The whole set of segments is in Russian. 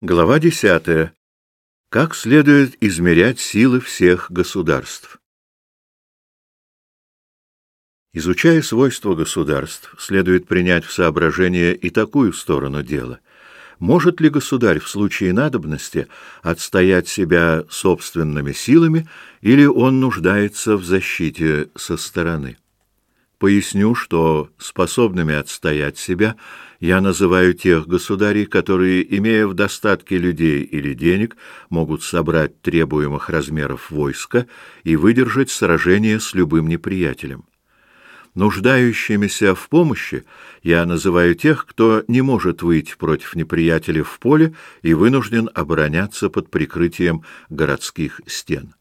Глава 10. Как следует измерять силы всех государств? Изучая свойства государств, следует принять в соображение и такую сторону дела. Может ли государь в случае надобности отстоять себя собственными силами, или он нуждается в защите со стороны? Поясню, что способными отстоять себя я называю тех государей, которые, имея в достатке людей или денег, могут собрать требуемых размеров войска и выдержать сражение с любым неприятелем. Нуждающимися в помощи я называю тех, кто не может выйти против неприятеля в поле и вынужден обороняться под прикрытием городских стен.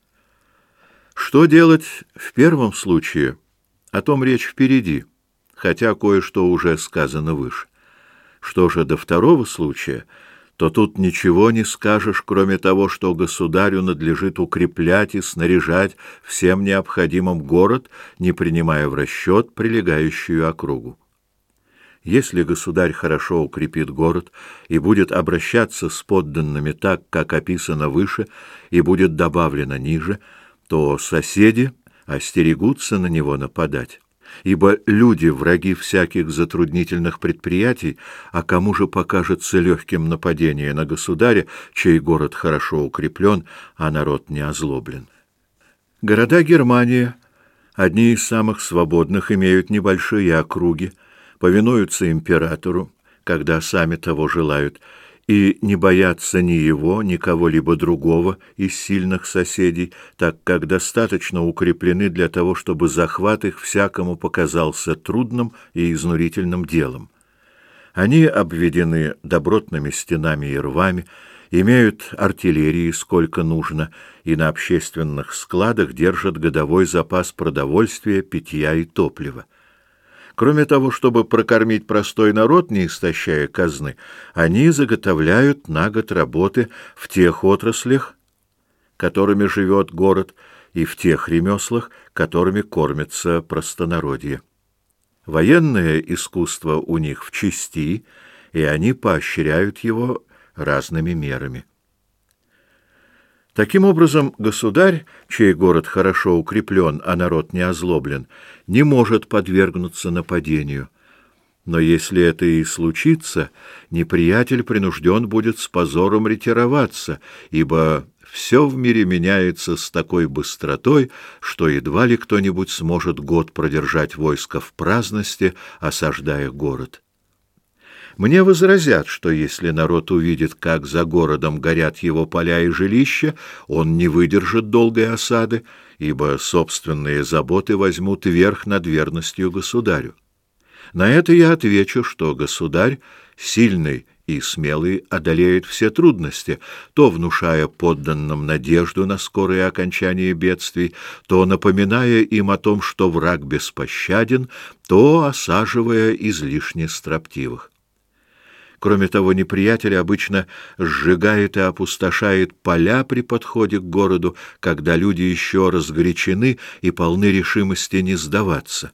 Что делать в первом случае – о том речь впереди, хотя кое-что уже сказано выше. Что же до второго случая, то тут ничего не скажешь, кроме того, что государю надлежит укреплять и снаряжать всем необходимым город, не принимая в расчет прилегающую округу. Если государь хорошо укрепит город и будет обращаться с подданными так, как описано выше, и будет добавлено ниже, то соседи остерегутся на него нападать. Ибо люди — враги всяких затруднительных предприятий, а кому же покажется легким нападение на государя, чей город хорошо укреплен, а народ не озлоблен? Города Германии, одни из самых свободных, имеют небольшие округи, повинуются императору, когда сами того желают, и не боятся ни его, ни кого-либо другого из сильных соседей, так как достаточно укреплены для того, чтобы захват их всякому показался трудным и изнурительным делом. Они обведены добротными стенами и рвами, имеют артиллерии сколько нужно и на общественных складах держат годовой запас продовольствия, питья и топлива. Кроме того, чтобы прокормить простой народ, не истощая казны, они заготовляют на год работы в тех отраслях, которыми живет город, и в тех ремеслах, которыми кормится простонародье. Военное искусство у них в чести, и они поощряют его разными мерами. Таким образом, государь, чей город хорошо укреплен, а народ не озлоблен, не может подвергнуться нападению. Но если это и случится, неприятель принужден будет с позором ретироваться, ибо все в мире меняется с такой быстротой, что едва ли кто-нибудь сможет год продержать войско в праздности, осаждая город. Мне возразят, что если народ увидит, как за городом горят его поля и жилища, он не выдержит долгой осады, ибо собственные заботы возьмут верх над верностью государю. На это я отвечу, что государь, сильный и смелый, одолеет все трудности, то внушая подданным надежду на скорое окончание бедствий, то напоминая им о том, что враг беспощаден, то осаживая излишне строптивых. Кроме того, неприятель обычно сжигает и опустошает поля при подходе к городу, когда люди еще разгорячены и полны решимости не сдаваться.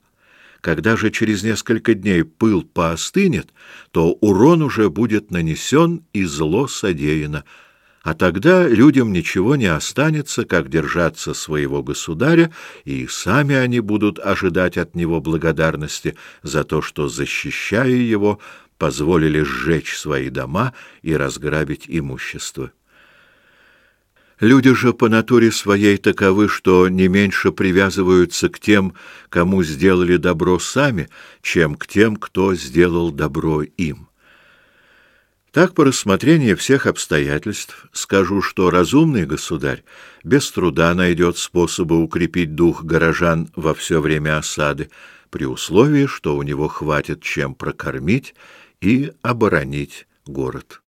Когда же через несколько дней пыл поостынет, то урон уже будет нанесен и зло содеяно, а тогда людям ничего не останется, как держаться своего государя, и сами они будут ожидать от него благодарности за то, что, защищая его, позволили сжечь свои дома и разграбить имущество. Люди же по натуре своей таковы, что не меньше привязываются к тем, кому сделали добро сами, чем к тем, кто сделал добро им. Так, по рассмотрению всех обстоятельств, скажу, что разумный государь без труда найдет способы укрепить дух горожан во все время осады, при условии, что у него хватит чем прокормить и оборонить город.